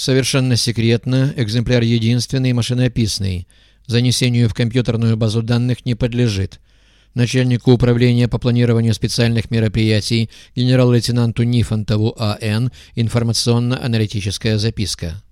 Совершенно секретно, экземпляр единственный, машинописный. Занесению в компьютерную базу данных не подлежит. Начальнику управления по планированию специальных мероприятий генерал-лейтенанту Нифонтову А.Н. информационно-аналитическая записка.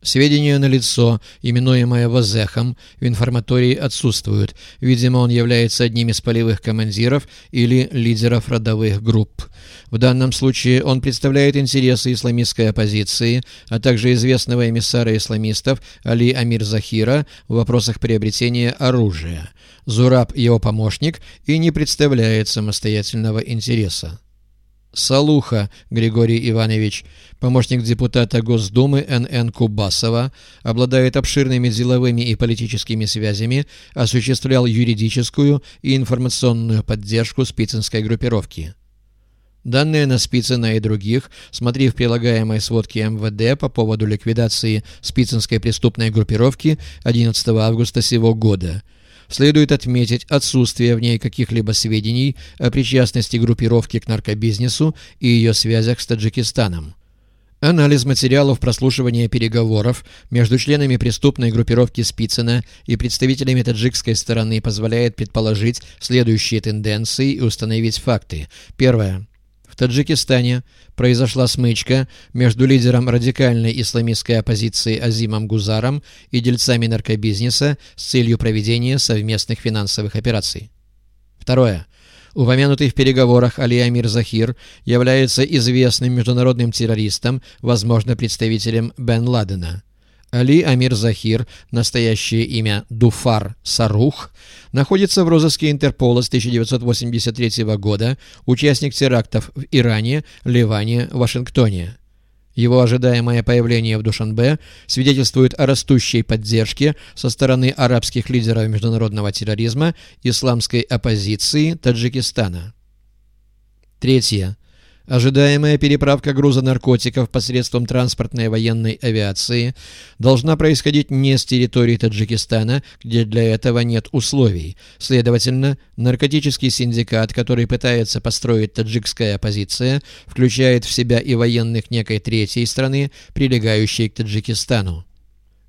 Сведения на лицо, именуемое Возехом, в информатории отсутствуют. Видимо, он является одним из полевых командиров или лидеров родовых групп. В данном случае он представляет интересы исламистской оппозиции, а также известного эмиссара исламистов Али Амир Захира в вопросах приобретения оружия. Зураб его помощник и не представляет самостоятельного интереса. Салуха Григорий Иванович, помощник депутата Госдумы Н.Н. Кубасова, обладает обширными деловыми и политическими связями, осуществлял юридическую и информационную поддержку спицинской группировки. Данные на Спицына и других смотри в прилагаемой сводке МВД по поводу ликвидации спицинской преступной группировки 11 августа сего года – следует отметить отсутствие в ней каких-либо сведений о причастности группировки к наркобизнесу и ее связях с Таджикистаном. Анализ материалов прослушивания переговоров между членами преступной группировки Спицына и представителями таджикской стороны позволяет предположить следующие тенденции и установить факты. Первое. Таджикистане произошла смычка между лидером радикальной исламистской оппозиции Азимом Гузаром и дельцами наркобизнеса с целью проведения совместных финансовых операций. Второе. Упомянутый в переговорах Али Амир Захир является известным международным террористом, возможно, представителем Бен Ладена. Али Амир Захир, настоящее имя Дуфар Сарух, находится в розыске Интерпола с 1983 года, участник терактов в Иране, Ливане, Вашингтоне. Его ожидаемое появление в Душанбе свидетельствует о растущей поддержке со стороны арабских лидеров международного терроризма исламской оппозиции Таджикистана. Третье. Ожидаемая переправка груза наркотиков посредством транспортной военной авиации должна происходить не с территории Таджикистана, где для этого нет условий. Следовательно, наркотический синдикат, который пытается построить таджикская оппозиция, включает в себя и военных некой третьей страны, прилегающей к Таджикистану.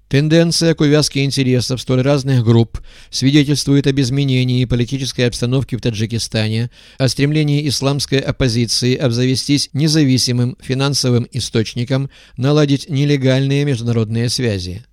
Тенденция к увязке интересов столь разных групп свидетельствует об изменении политической обстановки в Таджикистане, о стремлении исламской оппозиции обзавестись независимым финансовым источником, наладить нелегальные международные связи.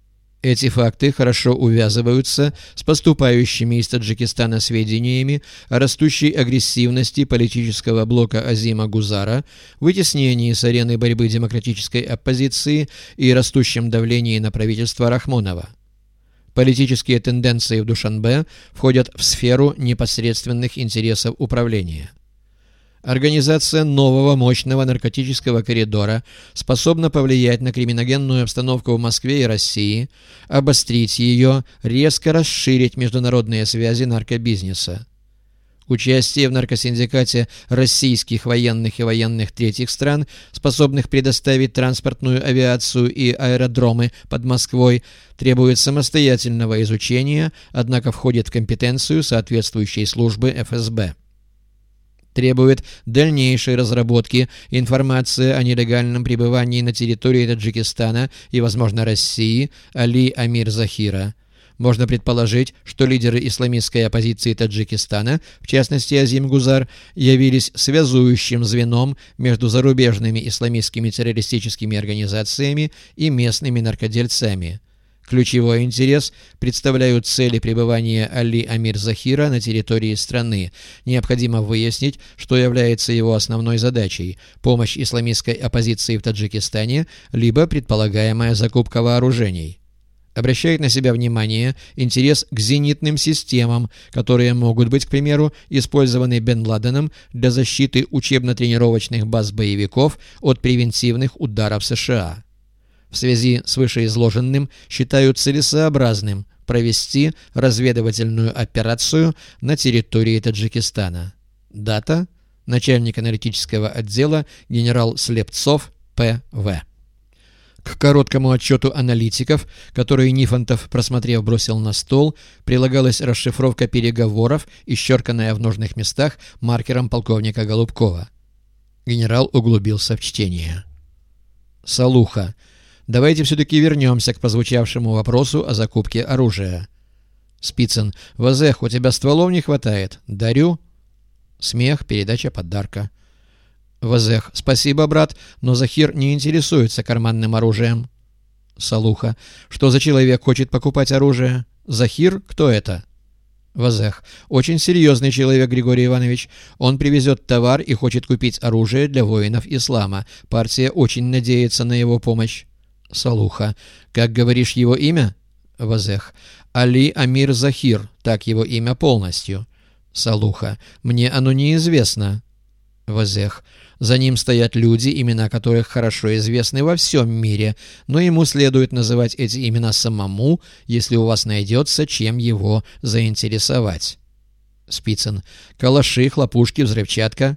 Эти факты хорошо увязываются с поступающими из Таджикистана сведениями о растущей агрессивности политического блока Азима Гузара, вытеснении с арены борьбы демократической оппозиции и растущем давлении на правительство Рахмонова. Политические тенденции в Душанбе входят в сферу непосредственных интересов управления. Организация нового мощного наркотического коридора способна повлиять на криминогенную обстановку в Москве и России, обострить ее, резко расширить международные связи наркобизнеса. Участие в наркосиндикате российских военных и военных третьих стран, способных предоставить транспортную авиацию и аэродромы под Москвой, требует самостоятельного изучения, однако входит в компетенцию соответствующей службы ФСБ требует дальнейшей разработки информации о нелегальном пребывании на территории Таджикистана и, возможно, России Али Амир Захира. Можно предположить, что лидеры исламистской оппозиции Таджикистана, в частности Азим Гузар, явились связующим звеном между зарубежными исламистскими террористическими организациями и местными наркодельцами. Ключевой интерес представляют цели пребывания Али Амир Захира на территории страны. Необходимо выяснить, что является его основной задачей – помощь исламистской оппозиции в Таджикистане, либо предполагаемая закупка вооружений. Обращает на себя внимание интерес к зенитным системам, которые могут быть, к примеру, использованы Бен Ладеном для защиты учебно-тренировочных баз боевиков от превентивных ударов США в связи с вышеизложенным считают целесообразным провести разведывательную операцию на территории Таджикистана. Дата. Начальник аналитического отдела генерал Слепцов П.В. К короткому отчету аналитиков, который Нифонтов, просмотрев, бросил на стол, прилагалась расшифровка переговоров, исчерканная в нужных местах маркером полковника Голубкова. Генерал углубился в чтение. Салуха. Давайте все-таки вернемся к прозвучавшему вопросу о закупке оружия. Спицын. Вазех, у тебя стволов не хватает. Дарю. Смех, передача подарка. Вазех. Спасибо, брат, но Захир не интересуется карманным оружием. Салуха. Что за человек хочет покупать оружие? Захир? Кто это? Вазех. Очень серьезный человек, Григорий Иванович. Он привезет товар и хочет купить оружие для воинов ислама. Партия очень надеется на его помощь. Салуха. Как говоришь его имя? Вазех. Али Амир Захир. Так его имя полностью. Салуха. Мне оно неизвестно. Вазех. За ним стоят люди, имена которых хорошо известны во всем мире, но ему следует называть эти имена самому, если у вас найдется, чем его заинтересовать. Спицын. Калаши, хлопушки, взрывчатка.